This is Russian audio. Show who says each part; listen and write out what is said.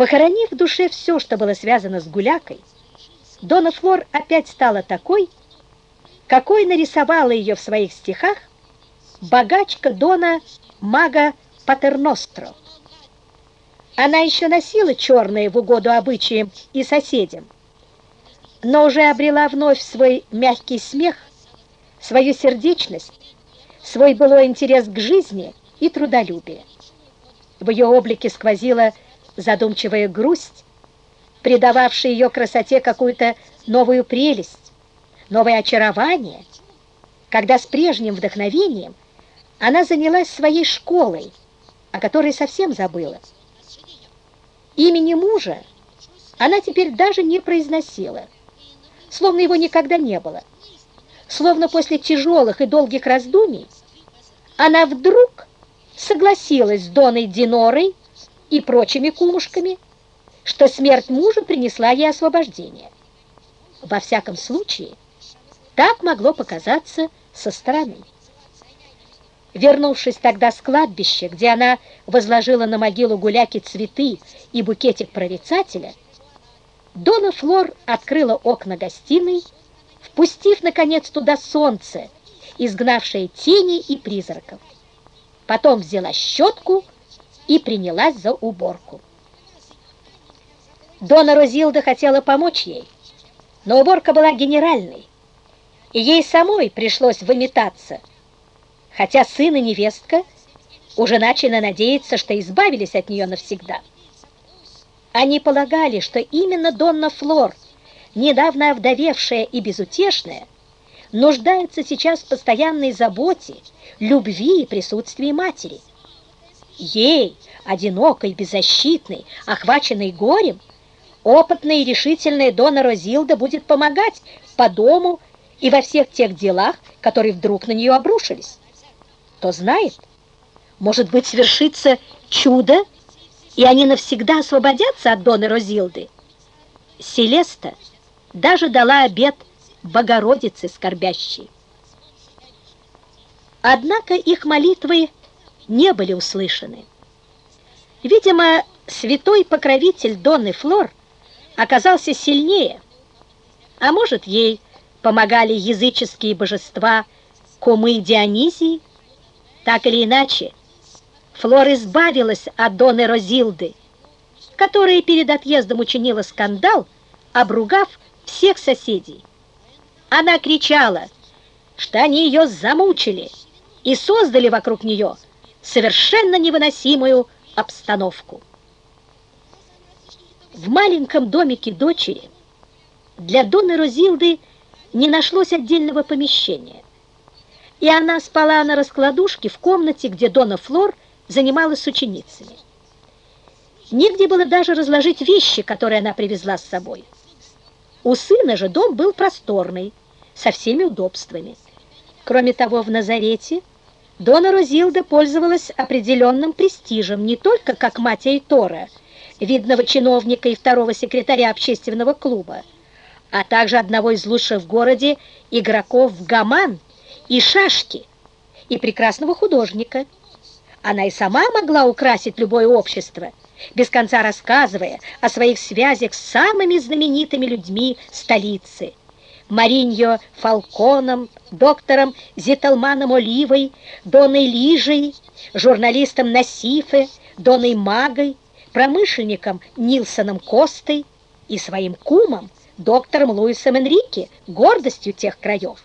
Speaker 1: Похоронив в душе все, что было связано с гулякой, Дона Флор опять стала такой, какой нарисовала ее в своих стихах богачка Дона Мага Патерностро. Она еще носила черное в угоду обычаям и соседям, но уже обрела вновь свой мягкий смех, свою сердечность, свой былой интерес к жизни и трудолюбие. В ее облике сквозила задумчивая грусть, придававшая ее красоте какую-то новую прелесть, новое очарование, когда с прежним вдохновением она занялась своей школой, о которой совсем забыла. Имени мужа она теперь даже не произносила, словно его никогда не было. Словно после тяжелых и долгих раздумий она вдруг согласилась с Доной Динорой и прочими кумушками, что смерть мужа принесла ей освобождение. Во всяком случае, так могло показаться со стороны. Вернувшись тогда с кладбища, где она возложила на могилу гуляки цветы и букетик прорицателя, Дона Флор открыла окна гостиной, впустив, наконец, туда солнце, изгнавшее тени и призраков. Потом взяла щетку и принялась за уборку. Дона Розилда хотела помочь ей, но уборка была генеральной, и ей самой пришлось выметаться, хотя сын и невестка уже начали надеяться, что избавились от нее навсегда. Они полагали, что именно Донна Флор, недавно овдовевшая и безутешная, нуждается сейчас в постоянной заботе, любви и присутствии матери. Ей, одинокой, беззащитной, охваченной горем, опытная и решительная Дона Розилда будет помогать по дому и во всех тех делах, которые вдруг на нее обрушились. Кто знает, может быть, свершится чудо, и они навсегда освободятся от Доны Розилды. Селеста даже дала обет Богородицы скорбящей. Однако их молитвы не были услышаны. Видимо, святой покровитель Донны Флор оказался сильнее, а может, ей помогали языческие божества Кумы Дионизии. Так или иначе, Флор избавилась от Доны Розилды, которая перед отъездом учинила скандал, обругав всех соседей. Она кричала, что они ее замучили и создали вокруг нее совершенно невыносимую обстановку. В маленьком домике дочери для Доны Розилды не нашлось отдельного помещения, и она спала на раскладушке в комнате, где Дона Флор занималась с ученицами. Негде было даже разложить вещи, которые она привезла с собой. У сына же дом был просторный, со всеми удобствами. Кроме того, в Назарете Дона Розилда пользовалась определенным престижем не только как мать Эйтора, видного чиновника и второго секретаря общественного клуба, а также одного из лучших в городе игроков в гаман и шашки, и прекрасного художника. Она и сама могла украсить любое общество, без конца рассказывая о своих связях с самыми знаменитыми людьми столицы. Мариньо Фалконом, доктором Зиталманом Оливой, Доной Лижей, журналистом Насифе, Доной Магой, промышленником Нилсоном Костой и своим кумом, доктором Луисом Энрике, гордостью тех краев.